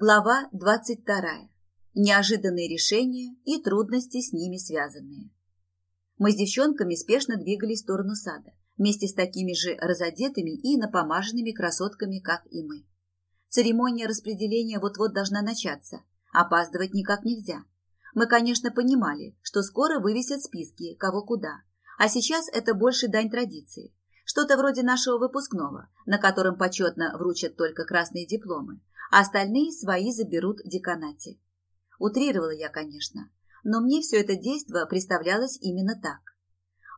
Глава 22. Неожиданные решения и трудности с ними связанные. Мы с девчонками спешно двигались в сторону сада, вместе с такими же разодетыми и напомаженными красотками, как и мы. Церемония распределения вот-вот должна начаться, опаздывать никак нельзя. Мы, конечно, понимали, что скоро вывесят списки, кого куда, а сейчас это больше дань традиции. Что-то вроде нашего выпускного, на котором почетно вручат только красные дипломы, а остальные свои заберут в деканате. Утрировала я, конечно, но мне все это действо представлялось именно так.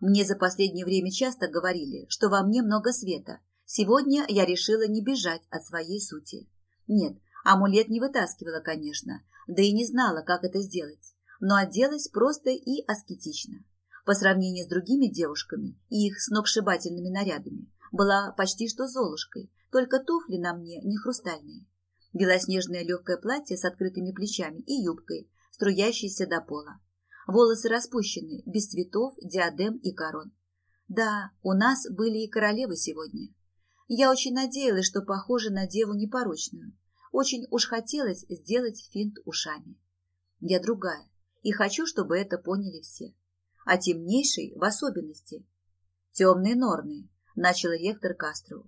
Мне за последнее время часто говорили, что во мне много света. Сегодня я решила не бежать от своей сути. Нет, амулет не вытаскивала, конечно, да и не знала, как это сделать, но оделась просто и аскетично. По сравнению с другими девушками и их сногсшибательными нарядами, была почти что золушкой, только туфли на мне не хрустальные белоснежное легкое платье с открытыми плечами и юбкой, струящейся до пола. Волосы распущены, без цветов, диадем и корон. Да, у нас были и королевы сегодня. Я очень надеялась, что похожа на деву непорочную. Очень уж хотелось сделать финт ушами. Я другая, и хочу, чтобы это поняли все. А темнейший в особенности. Темные норны, начал ректор Кастро.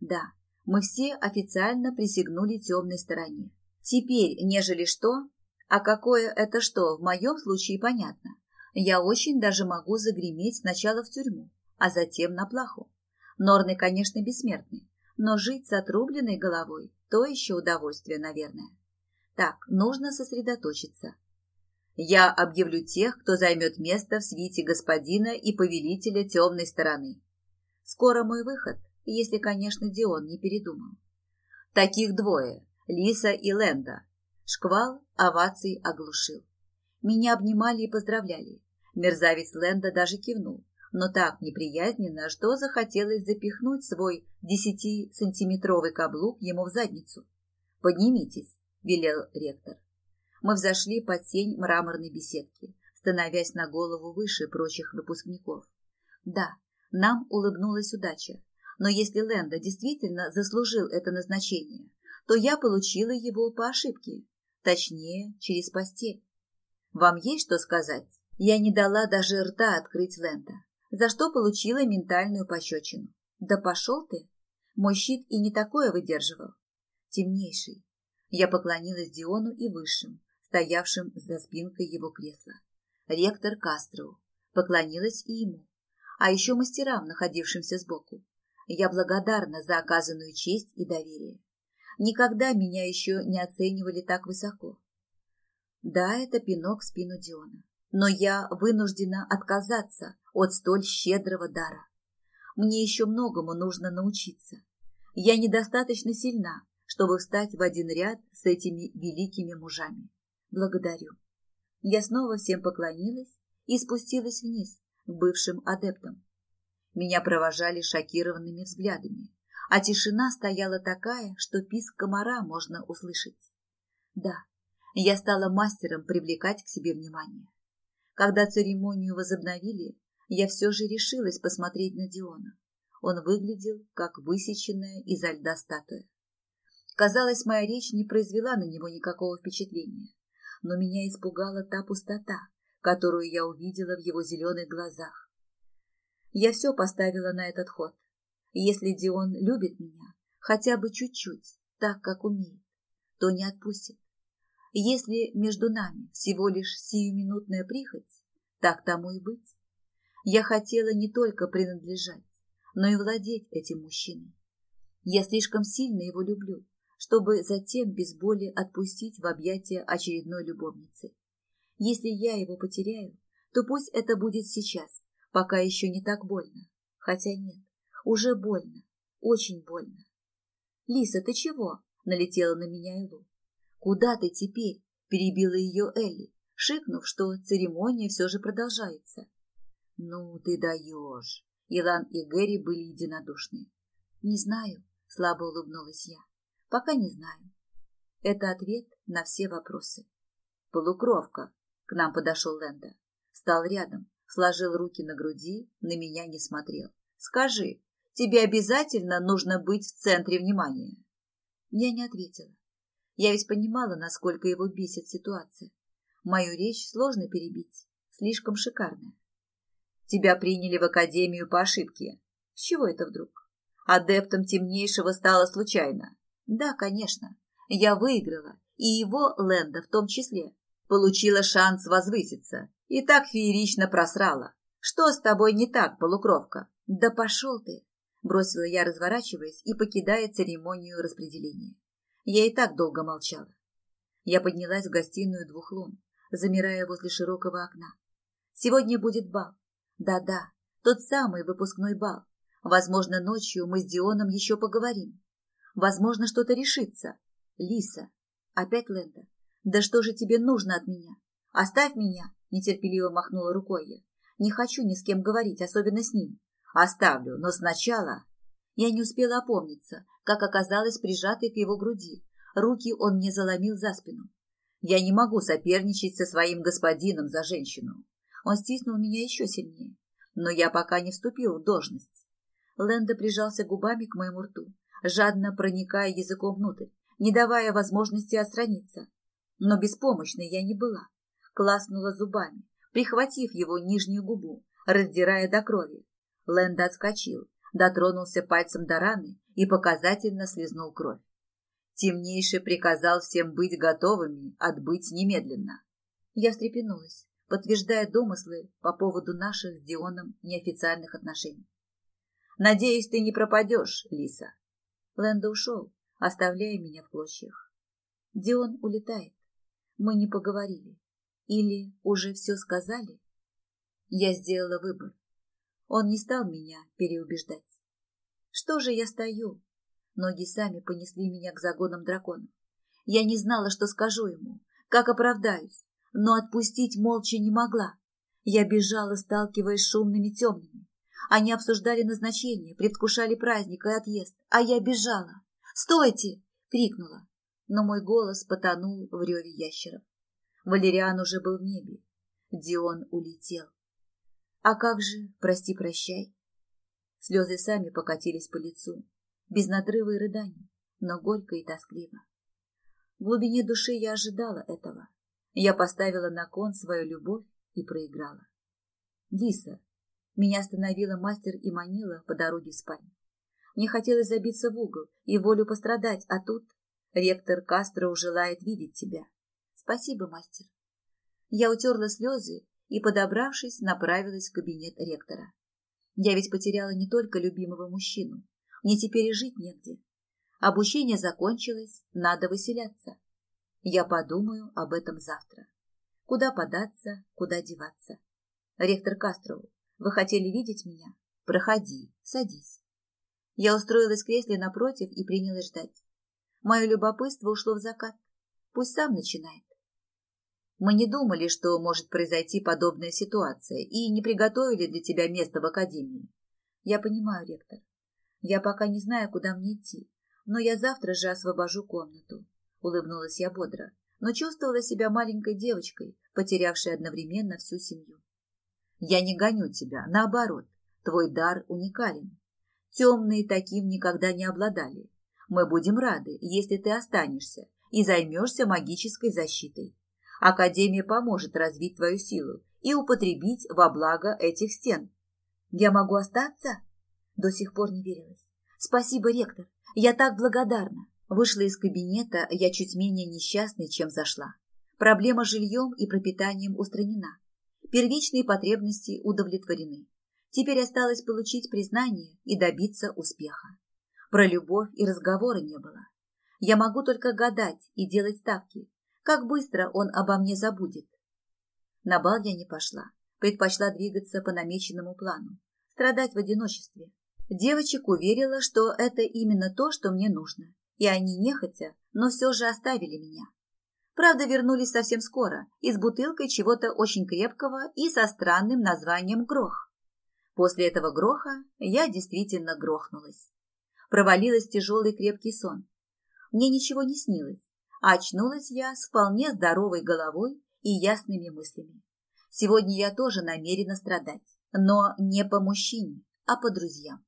Да, мы все официально присягнули темной стороне. Теперь, нежели что, а какое это что, в моем случае понятно. Я очень даже могу загреметь сначала в тюрьму, а затем на плаху. Норны, конечно, бессмертны, но жить с отрубленной головой – то еще удовольствие, наверное. Так, нужно сосредоточиться. Я объявлю тех, кто займет место в свите господина и повелителя темной стороны. Скоро мой выход – если, конечно, Дион не передумал. Таких двое – Лиса и Ленда. Шквал оваций оглушил. Меня обнимали и поздравляли. Мерзавец Ленда даже кивнул, но так неприязненно, что захотелось запихнуть свой десятисантиметровый каблук ему в задницу. «Поднимитесь», – велел ректор. Мы взошли под тень мраморной беседки, становясь на голову выше прочих выпускников. Да, нам улыбнулась удача. Но если Лэнда действительно заслужил это назначение, то я получила его по ошибке, точнее, через постель. Вам есть что сказать? Я не дала даже рта открыть Лэнда, за что получила ментальную пощечину. Да пошел ты! Мой щит и не такое выдерживал. Темнейший. Я поклонилась Диону и Высшим, стоявшим за спинкой его кресла. Ректор Кастроу. Поклонилась и ему. А еще мастерам, находившимся сбоку. Я благодарна за оказанную честь и доверие. Никогда меня еще не оценивали так высоко. Да, это пинок в спину Диона, но я вынуждена отказаться от столь щедрого дара. Мне еще многому нужно научиться. Я недостаточно сильна, чтобы встать в один ряд с этими великими мужами. Благодарю. Я снова всем поклонилась и спустилась вниз к бывшим адептам. Меня провожали шокированными взглядами, а тишина стояла такая, что писк комара можно услышать. Да, я стала мастером привлекать к себе внимание. Когда церемонию возобновили, я все же решилась посмотреть на Диона. Он выглядел, как высеченная изо льда статуя. Казалось, моя речь не произвела на него никакого впечатления, но меня испугала та пустота, которую я увидела в его зеленых глазах. Я все поставила на этот ход. Если Дион любит меня, хотя бы чуть-чуть, так, как умеет, то не отпустит. Если между нами всего лишь сиюминутная прихоть, так тому и быть. Я хотела не только принадлежать, но и владеть этим мужчиной. Я слишком сильно его люблю, чтобы затем без боли отпустить в объятия очередной любовницы. Если я его потеряю, то пусть это будет сейчас, Пока еще не так больно. Хотя нет, уже больно. Очень больно. «Лиса, ты чего?» — налетела на меня Элу. «Куда ты теперь?» — перебила ее Элли, шикнув, что церемония все же продолжается. «Ну, ты даешь!» Илан и Гэри были единодушны. «Не знаю», — слабо улыбнулась я. «Пока не знаю». Это ответ на все вопросы. «Полукровка», — к нам подошел Лэнда. Стал рядом, сложил руки на груди, на меня не смотрел. «Скажи, тебе обязательно нужно быть в центре внимания?» Я не ответила. Я ведь понимала, насколько его бесит ситуация. Мою речь сложно перебить, слишком шикарная. Тебя приняли в академию по ошибке. С чего это вдруг? Адептом темнейшего стало случайно. Да, конечно. Я выиграла, и его, Лэнда в том числе. Получила шанс возвыситься. И так феерично просрала. Что с тобой не так, полукровка? Да пошел ты! Бросила я, разворачиваясь и покидая церемонию распределения. Я и так долго молчала. Я поднялась в гостиную двух лун, замирая возле широкого окна. Сегодня будет бал. Да-да, тот самый выпускной бал. Возможно, ночью мы с Дионом еще поговорим. Возможно, что-то решится. Лиса. Опять Лэнда. Да что же тебе нужно от меня? Оставь меня, нетерпеливо махнула рукой я. Не хочу ни с кем говорить, особенно с ним. Оставлю, но сначала... Я не успела опомниться, как оказалась прижатой к его груди. Руки он мне заломил за спину. Я не могу соперничать со своим господином за женщину. Он стиснул меня еще сильнее. Но я пока не вступил в должность. Лэнда прижался губами к моему рту, жадно проникая языком внутрь, не давая возможности отстраниться. Но беспомощной я не была. Класнула зубами, прихватив его нижнюю губу, раздирая до крови. Лэнда отскочил, дотронулся пальцем до раны и показательно слезнул кровь. Темнейший приказал всем быть готовыми отбыть немедленно. Я встрепенулась, подтверждая домыслы по поводу наших с Дионом неофициальных отношений. «Надеюсь, ты не пропадешь, Лиса». Лэнда ушел, оставляя меня в клочьях. Дион улетает. Мы не поговорили. Или уже все сказали? Я сделала выбор. Он не стал меня переубеждать. Что же я стою? Ноги сами понесли меня к загонам дракона. Я не знала, что скажу ему, как оправдаюсь, но отпустить молча не могла. Я бежала, сталкиваясь с шумными темными. Они обсуждали назначение, предвкушали праздник и отъезд, а я бежала. «Стойте!» — крикнула, но мой голос потонул в реве ящеров. Валериан уже был в небе. Дион улетел. А как же «прости-прощай»? Слезы сами покатились по лицу, без надрыва и рыданий, но горько и тоскливо. В глубине души я ожидала этого. Я поставила на кон свою любовь и проиграла. Диса. Меня остановила мастер и манила по дороге в спальню. Мне хотелось забиться в угол и волю пострадать, а тут ректор Кастро желает видеть тебя. Спасибо, мастер. Я утерла слезы и, подобравшись, направилась в кабинет ректора. Я ведь потеряла не только любимого мужчину, мне теперь и жить негде. Обучение закончилось, надо выселяться. Я подумаю об этом завтра. Куда податься, куда деваться. Ректор Кастроу, вы хотели видеть меня? Проходи, садись. Я устроилась в кресле напротив и принялась ждать. Мое любопытство ушло в закат. Пусть сам начинает. Мы не думали, что может произойти подобная ситуация, и не приготовили для тебя место в академии. Я понимаю, ректор. Я пока не знаю, куда мне идти, но я завтра же освобожу комнату. Улыбнулась я бодро, но чувствовала себя маленькой девочкой, потерявшей одновременно всю семью. Я не гоню тебя, наоборот, твой дар уникален. Темные таким никогда не обладали. Мы будем рады, если ты останешься и займешься магической защитой. Академия поможет развить твою силу и употребить во благо этих стен. Я могу остаться? До сих пор не верилась. Спасибо, ректор. Я так благодарна. Вышла из кабинета я чуть менее несчастной, чем зашла. Проблема с жильем и пропитанием устранена. Первичные потребности удовлетворены. Теперь осталось получить признание и добиться успеха. Про любовь и разговора не было. Я могу только гадать и делать ставки, как быстро он обо мне забудет. На бал я не пошла, предпочла двигаться по намеченному плану, страдать в одиночестве. Девочек уверила, что это именно то, что мне нужно, и они нехотя, но все же оставили меня. Правда, вернулись совсем скоро и с бутылкой чего-то очень крепкого и со странным названием «Грох». После этого гроха я действительно грохнулась. Провалилась тяжелый крепкий сон. Мне ничего не снилось, очнулась я с вполне здоровой головой и ясными мыслями. Сегодня я тоже намерена страдать, но не по мужчине, а по друзьям.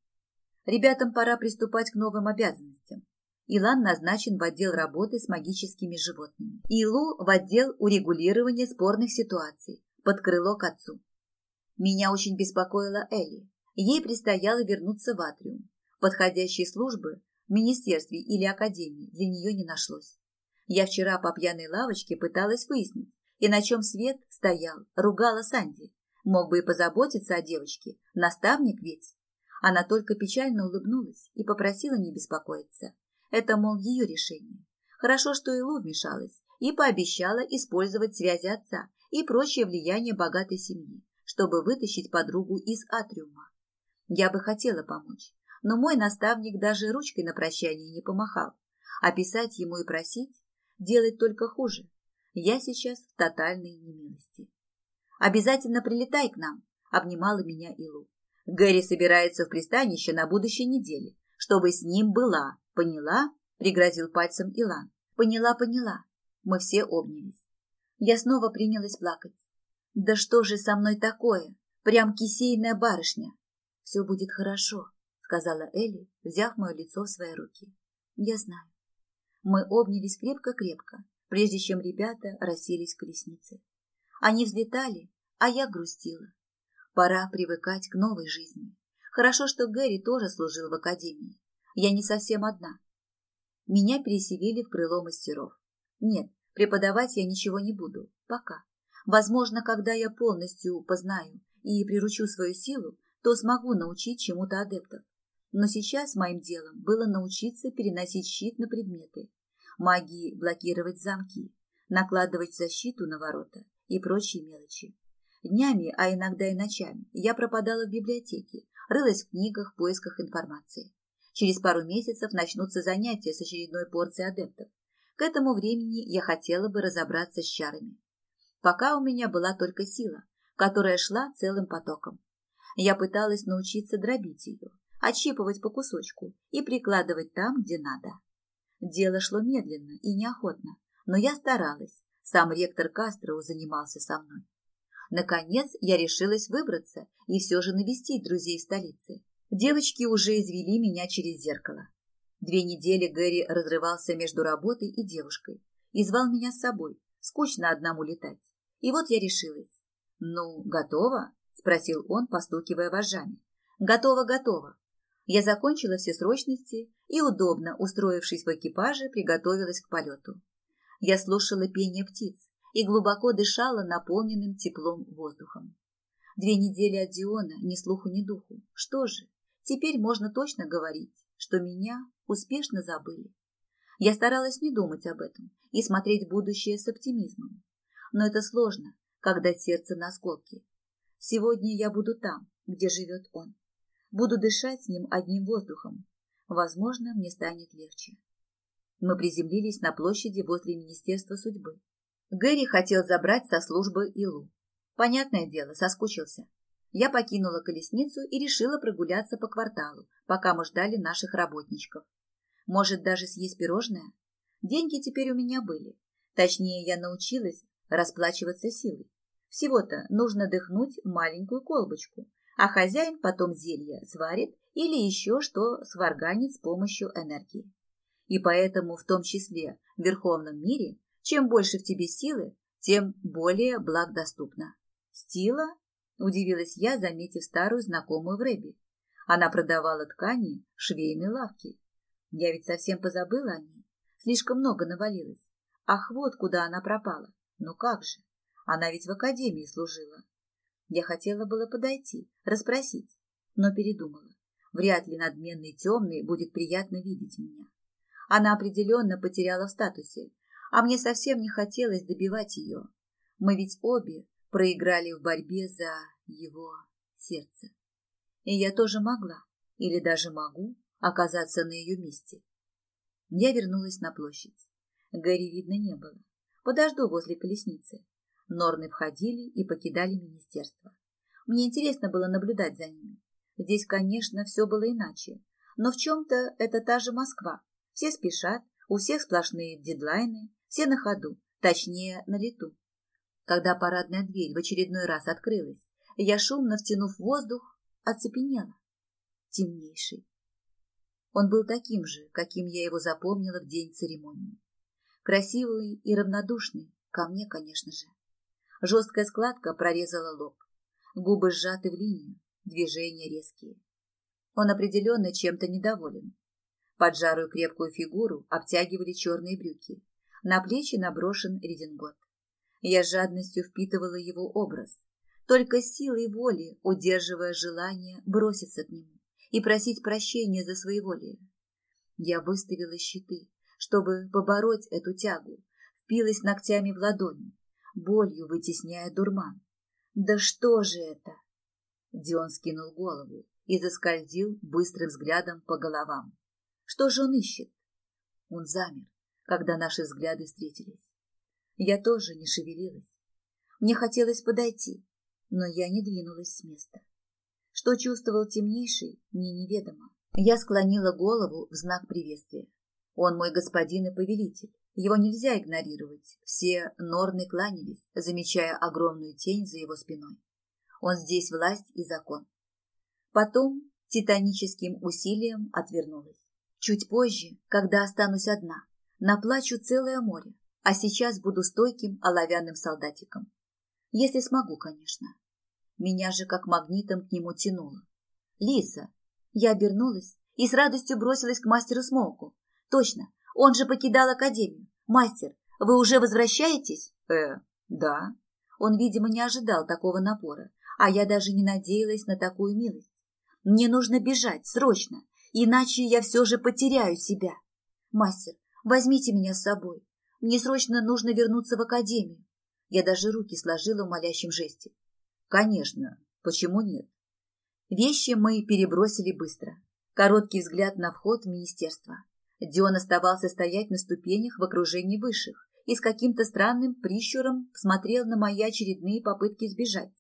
Ребятам пора приступать к новым обязанностям. Илан назначен в отдел работы с магическими животными. Илу в отдел урегулирования спорных ситуаций, под крыло к отцу. Меня очень беспокоила Элли. Ей предстояло вернуться в Атриум. Подходящей службы в министерстве или академии для нее не нашлось. Я вчера по пьяной лавочке пыталась выяснить, и на чем свет стоял, ругала Санди. Мог бы и позаботиться о девочке, наставник ведь. Она только печально улыбнулась и попросила не беспокоиться. Это, мол, ее решение. Хорошо, что Илу вмешалась и пообещала использовать связи отца и прочее влияние богатой семьи, чтобы вытащить подругу из атриума. Я бы хотела помочь, но мой наставник даже ручкой на прощание не помахал, а писать ему и просить делать только хуже. Я сейчас в тотальной немилости. «Обязательно прилетай к нам», — обнимала меня Илу. «Гэри собирается в пристанище на будущей неделе, чтобы с ним была, поняла?» — пригрозил пальцем Илан. «Поняла, поняла». Мы все обнялись. Я снова принялась плакать. «Да что же со мной такое? Прям кисейная барышня!» «Все будет хорошо», — сказала Элли, взяв мое лицо в свои руки. «Я знаю». Мы обнялись крепко-крепко, прежде чем ребята расселись в колеснице. Они взлетали, а я грустила. Пора привыкать к новой жизни. Хорошо, что Гэри тоже служил в академии. Я не совсем одна. Меня переселили в крыло мастеров. Нет, преподавать я ничего не буду. Пока. Возможно, когда я полностью познаю и приручу свою силу, то смогу научить чему-то адептов. Но сейчас моим делом было научиться переносить щит на предметы, магии блокировать замки, накладывать защиту на ворота и прочие мелочи. Днями, а иногда и ночами, я пропадала в библиотеке, рылась в книгах в поисках информации. Через пару месяцев начнутся занятия с очередной порцией адептов. К этому времени я хотела бы разобраться с чарами. Пока у меня была только сила, которая шла целым потоком. Я пыталась научиться дробить ее, отщипывать по кусочку и прикладывать там, где надо. Дело шло медленно и неохотно, но я старалась. Сам ректор Кастроу занимался со мной. Наконец я решилась выбраться и все же навестить друзей в столице. Девочки уже извели меня через зеркало. Две недели Гэри разрывался между работой и девушкой и звал меня с собой. Скучно одному летать. И вот я решилась. «Ну, готово?» – спросил он, постукивая вожжами. «Готово, готово». Я закончила все срочности и, удобно устроившись в экипаже, приготовилась к полету. Я слушала пение птиц и глубоко дышала наполненным теплом воздухом. Две недели от Диона ни слуху, ни духу. Что же, теперь можно точно говорить, что меня успешно забыли. Я старалась не думать об этом и смотреть будущее с оптимизмом. Но это сложно, когда сердце на осколке. Сегодня я буду там, где живет он. Буду дышать с ним одним воздухом. Возможно, мне станет легче. Мы приземлились на площади возле Министерства судьбы. Гэри хотел забрать со службы Илу. Понятное дело, соскучился. Я покинула колесницу и решила прогуляться по кварталу, пока мы ждали наших работничков. Может, даже съесть пирожное? Деньги теперь у меня были. Точнее, я научилась расплачиваться силой. Всего-то нужно дыхнуть маленькую колбочку, а хозяин потом зелье сварит или еще что сварганит с помощью энергии. И поэтому в том числе в верховном мире, чем больше в тебе силы, тем более благ доступно. Стила? Удивилась я, заметив старую знакомую в Рэбе. Она продавала ткани в швейной лавке. Я ведь совсем позабыла о ней. Слишком много навалилось. Ах, вот куда она пропала. Ну как же? Она ведь в академии служила. Я хотела было подойти, расспросить, но передумала. Вряд ли надменный темный будет приятно видеть меня. Она определенно потеряла в статусе, а мне совсем не хотелось добивать ее. Мы ведь обе проиграли в борьбе за его сердце. И я тоже могла, или даже могу, оказаться на ее месте. Я вернулась на площадь. Гэри видно не было. Подожду возле колесницы. Норны входили и покидали министерство. Мне интересно было наблюдать за ними. Здесь, конечно, все было иначе, но в чем-то это та же Москва. Все спешат, у всех сплошные дедлайны, все на ходу, точнее, на лету. Когда парадная дверь в очередной раз открылась, я, шумно втянув воздух, оцепенела. Темнейший. Он был таким же, каким я его запомнила в день церемонии. Красивый и равнодушный, ко мне, конечно же. Жесткая складка прорезала лоб. Губы сжаты в линию, движения резкие. Он определенно чем-то недоволен. Поджарую крепкую фигуру обтягивали черные брюки. На плечи наброшен редингот. Я с жадностью впитывала его образ, только силой воли удерживая желание броситься к нему и просить прощения за своеволие. Я выставила щиты, чтобы побороть эту тягу, впилась ногтями в ладони, болью вытесняя дурман. Да что же это? Дион скинул голову и заскользил быстрым взглядом по головам. Что же он ищет? Он замер, когда наши взгляды встретились. Я тоже не шевелилась. Мне хотелось подойти, но я не двинулась с места. Что чувствовал темнейший, мне неведомо. Я склонила голову в знак приветствия. Он мой господин и повелитель. Его нельзя игнорировать. Все норны кланялись, замечая огромную тень за его спиной. Он здесь власть и закон. Потом титаническим усилием отвернулась. Чуть позже, когда останусь одна, наплачу целое море, а сейчас буду стойким оловянным солдатиком. Если смогу, конечно. Меня же как магнитом к нему тянуло. Лиса. Я обернулась и с радостью бросилась к мастеру Смолку. Точно, он же покидал академию. Мастер, вы уже возвращаетесь? Э, да. Он, видимо, не ожидал такого напора, а я даже не надеялась на такую милость. Мне нужно бежать, срочно, иначе я все же потеряю себя. Мастер, возьмите меня с собой. Мне срочно нужно вернуться в академию. Я даже руки сложила в молящем жесте. Конечно, почему нет? Вещи мы перебросили быстро. Короткий взгляд на вход в министерство. Дион оставался стоять на ступенях в окружении высших и с каким-то странным прищуром смотрел на мои очередные попытки сбежать.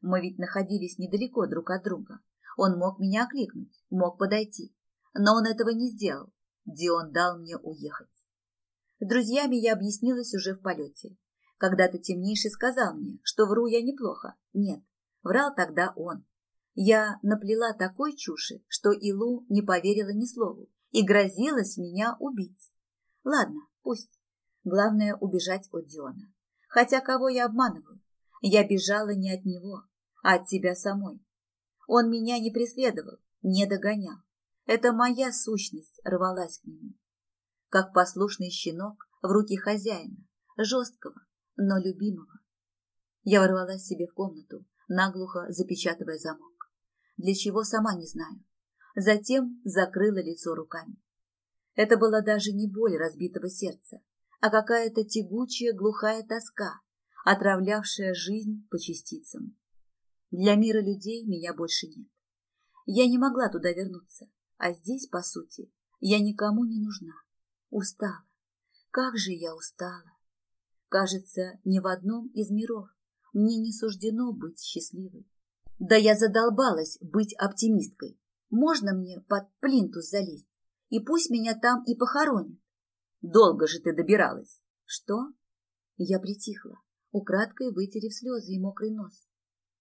Мы ведь находились недалеко друг от друга. Он мог меня окликнуть, мог подойти. Но он этого не сделал. Дион дал мне уехать. С друзьями я объяснилась уже в полете. Когда-то темнейший сказал мне, что вру я неплохо. Нет, врал тогда он. Я наплела такой чуши, что Илу не поверила ни слову и грозилась меня убить. Ладно, пусть. Главное убежать от Диона. Хотя кого я обманываю? Я бежала не от него, а от себя самой. Он меня не преследовал, не догонял. Это моя сущность рвалась к нему. Как послушный щенок в руки хозяина, жесткого, но любимого. Я ворвалась себе в комнату, наглухо запечатывая замок. Для чего, сама не знаю. Затем закрыла лицо руками. Это была даже не боль разбитого сердца, а какая-то тягучая глухая тоска, отравлявшая жизнь по частицам. Для мира людей меня больше нет. Я не могла туда вернуться, а здесь, по сути, я никому не нужна. Устала. Как же я устала. Кажется, ни в одном из миров мне не суждено быть счастливой. Да я задолбалась быть оптимисткой. Можно мне под плинтус залезть? И пусть меня там и похоронят. Долго же ты добиралась. Что? Я притихла, украдкой вытерев слезы и мокрый нос.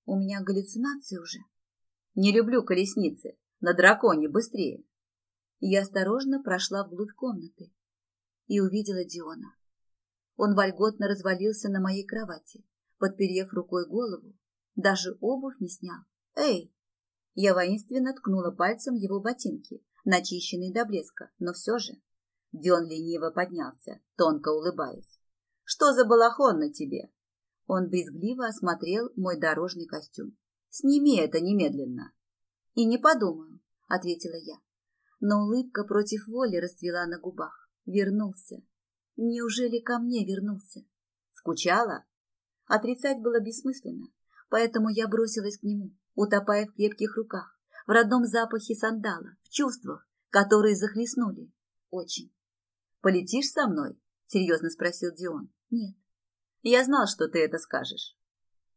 У меня галлюцинации уже. Не люблю колесницы. На драконе быстрее. Я осторожно прошла вглубь комнаты и увидела Диона. Он вольготно развалился на моей кровати, подперев рукой голову. Даже обувь не снял. «Эй!» Я воинственно ткнула пальцем его ботинки, начищенные до блеска, но все же. Дион лениво поднялся, тонко улыбаясь. «Что за балахон на тебе?» Он брезгливо осмотрел мой дорожный костюм. «Сними это немедленно!» «И не подумаю», — ответила я. Но улыбка против воли расцвела на губах. Вернулся. Неужели ко мне вернулся? Скучала? Отрицать было бессмысленно, поэтому я бросилась к нему, утопая в крепких руках, в родном запахе сандала, в чувствах, которые захлестнули. Очень. «Полетишь со мной?» — серьезно спросил Дион. «Нет». Я знал, что ты это скажешь.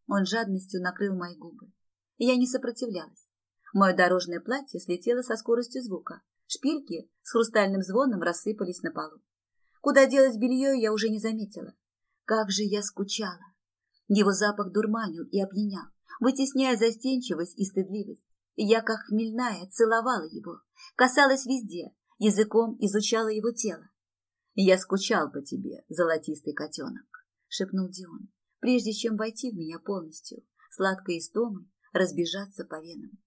Он жадностью накрыл мои губы. Я не сопротивлялась. Мое дорожное платье слетело со скоростью звука. Шпильки с хрустальным звоном рассыпались на полу. Куда делать белье, я уже не заметила. Как же я скучала. Его запах дурманил и опьянял, вытесняя застенчивость и стыдливость. Я, как хмельная, целовала его, касалась везде, языком изучала его тело. «Я скучал по тебе, золотистый котенок», — шепнул Дион, прежде чем войти в меня полностью, сладкой истомой, разбежаться по венам.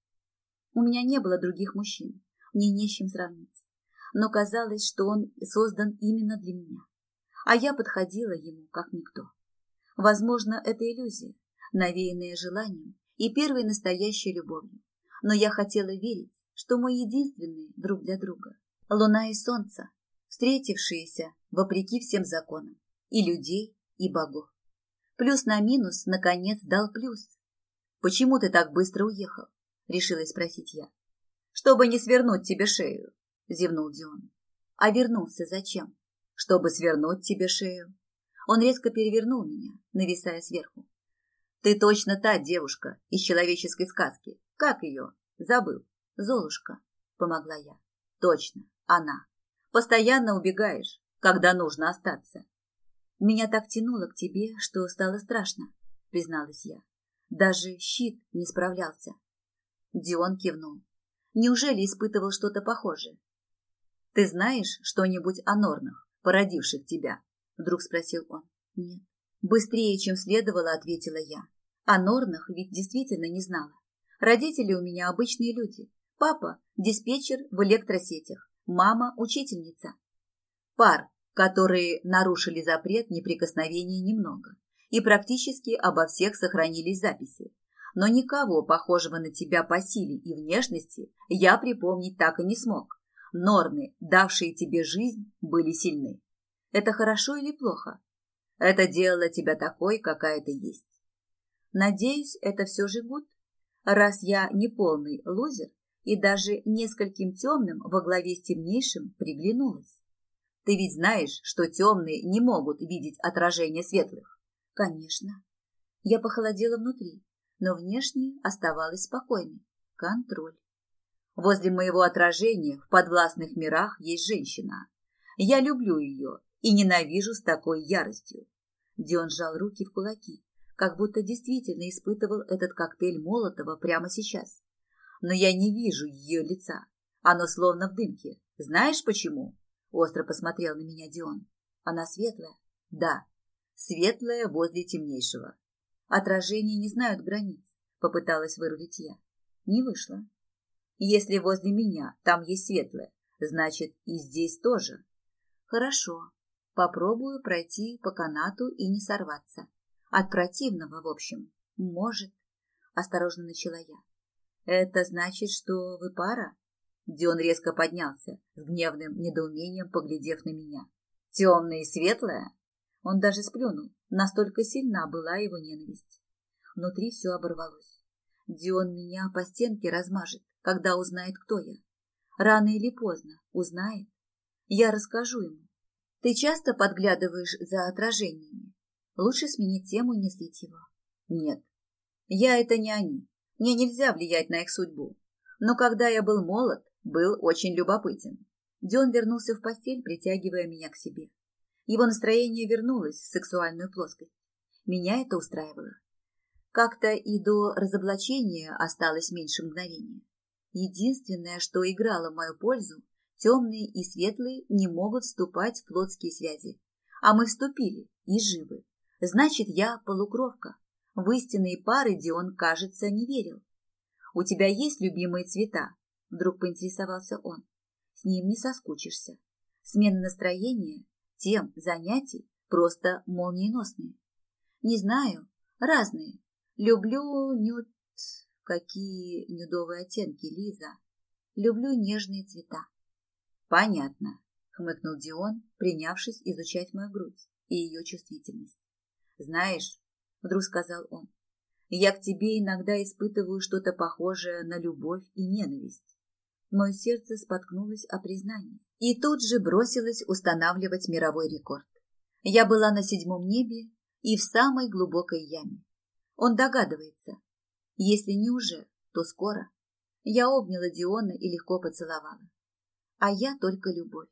У меня не было других мужчин, мне не с чем сравнить. Но казалось, что он создан именно для меня. А я подходила ему, как никто. Возможно, это иллюзия, навеянная желанием и первой настоящей любовью. Но я хотела верить, что мы единственные друг для друга. Луна и солнце, встретившиеся вопреки всем законам, и людей, и богов. Плюс на минус, наконец, дал плюс. «Почему ты так быстро уехал?» — решилась спросить я. «Чтобы не свернуть тебе шею», — зевнул Дион. «А вернулся зачем?» «Чтобы свернуть тебе шею». Он резко перевернул меня, нависая сверху. «Ты точно та девушка из человеческой сказки. Как ее? Забыл. Золушка», — помогла я. «Точно, она. Постоянно убегаешь, когда нужно остаться». «Меня так тянуло к тебе, что стало страшно», — призналась я. Даже щит не справлялся. Дион кивнул. Неужели испытывал что-то похожее? «Ты знаешь что-нибудь о норнах, породивших тебя?» Вдруг спросил он. «Нет». Быстрее, чем следовало, ответила я. О норнах ведь действительно не знала. Родители у меня обычные люди. Папа – диспетчер в электросетях, мама – учительница. Пар, которые нарушили запрет неприкосновения немного и практически обо всех сохранились записи. Но никого похожего на тебя по силе и внешности я припомнить так и не смог. Норны, давшие тебе жизнь, были сильны. Это хорошо или плохо? Это делало тебя такой, какая ты есть. Надеюсь, это все же гуд, раз я не полный лузер и даже нескольким темным во главе с темнейшим приглянулась. Ты ведь знаешь, что темные не могут видеть отражение светлых. Конечно. Я похолодела внутри, но внешне оставалась спокойной. Контроль. Возле моего отражения в подвластных мирах есть женщина. Я люблю ее и ненавижу с такой яростью. Дион сжал руки в кулаки, как будто действительно испытывал этот коктейль Молотова прямо сейчас. Но я не вижу ее лица. Оно словно в дымке. Знаешь почему? Остро посмотрел на меня Дион. Она светлая? Да, светлое возле темнейшего. Отражения не знают границ, попыталась вырулить я. Не вышло. Если возле меня там есть светлое, значит и здесь тоже. Хорошо, попробую пройти по канату и не сорваться. От противного, в общем, может, осторожно начала я. Это значит, что вы пара? Дион резко поднялся, с гневным недоумением поглядев на меня. Темное и светлое? Он даже сплюнул, настолько сильна была его ненависть. Внутри все оборвалось. Дион меня по стенке размажет, когда узнает, кто я. Рано или поздно узнает. Я расскажу ему. Ты часто подглядываешь за отражениями. Лучше сменить тему и не злить его. Нет, я это не они. Мне нельзя влиять на их судьбу. Но когда я был молод, был очень любопытен. Дион вернулся в постель, притягивая меня к себе. Его настроение вернулось в сексуальную плоскость. Меня это устраивало. Как-то и до разоблачения осталось меньше мгновения. Единственное, что играло в мою пользу, темные и светлые не могут вступать в плотские связи. А мы вступили и живы. Значит, я полукровка. В истинные пары Дион, кажется, не верил. «У тебя есть любимые цвета?» Вдруг поинтересовался он. «С ним не соскучишься. Смена настроения тем занятий просто молниеносные. Не знаю, разные. Люблю нюд... Какие нюдовые оттенки, Лиза. Люблю нежные цвета. Понятно, хмыкнул Дион, принявшись изучать мою грудь и ее чувствительность. Знаешь, вдруг сказал он, я к тебе иногда испытываю что-то похожее на любовь и ненависть. Мое сердце споткнулось о признании и тут же бросилось устанавливать мировой рекорд. Я была на седьмом небе и в самой глубокой яме. Он догадывается. Если не уже, то скоро. Я обняла Диона и легко поцеловала. А я только любовь.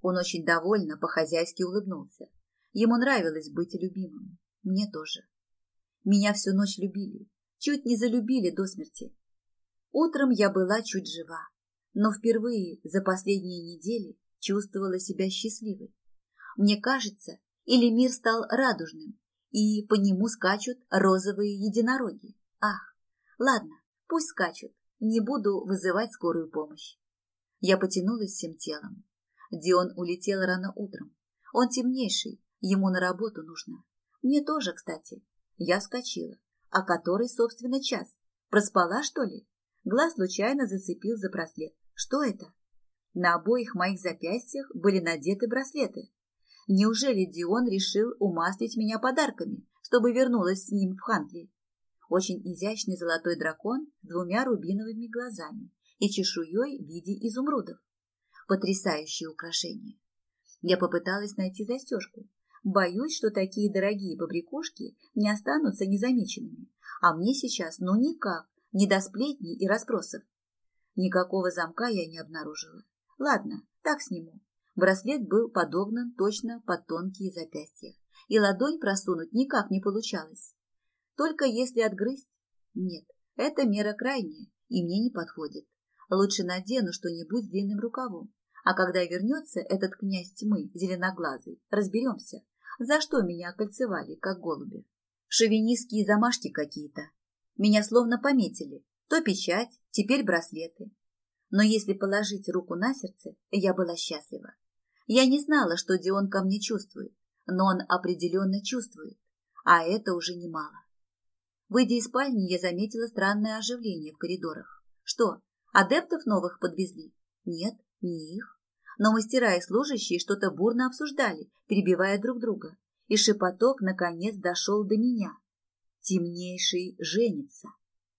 Он очень довольно по-хозяйски улыбнулся. Ему нравилось быть любимым. Мне тоже. Меня всю ночь любили. Чуть не залюбили до смерти. Утром я была чуть жива, но впервые за последние недели чувствовала себя счастливой. Мне кажется, или мир стал радужным, и по нему скачут розовые единороги. Ах, ладно, пусть скачут, не буду вызывать скорую помощь. Я потянулась всем телом. Дион улетел рано утром. Он темнейший, ему на работу нужно. Мне тоже, кстати. Я вскочила. А который, собственно, час? Проспала, что ли? Глаз случайно зацепил за браслет. Что это? На обоих моих запястьях были надеты браслеты. Неужели Дион решил умастить меня подарками, чтобы вернулась с ним в Хантли? Очень изящный золотой дракон с двумя рубиновыми глазами и чешуей в виде изумрудов. Потрясающее украшение. Я попыталась найти застежку. Боюсь, что такие дорогие побрякушки не останутся незамеченными. А мне сейчас ну никак, не до сплетней и расспросов. Никакого замка я не обнаружила. Ладно, так сниму. Браслет был подогнан точно под тонкие запястья, и ладонь просунуть никак не получалось. Только если отгрызть? Нет, эта мера крайняя и мне не подходит. Лучше надену что-нибудь с длинным рукавом. А когда вернется этот князь тьмы, зеленоглазый, разберемся, за что меня окольцевали, как голуби. Шовинистские замашки какие-то. Меня словно пометили. То печать, теперь браслеты. Но если положить руку на сердце, я была счастлива. Я не знала, что Дион ко мне чувствует, но он определенно чувствует, а это уже немало. Выйдя из спальни, я заметила странное оживление в коридорах. Что, адептов новых подвезли? Нет, не их. Но мастера и служащие что-то бурно обсуждали, перебивая друг друга. И шепоток, наконец, дошел до меня. Темнейший женится.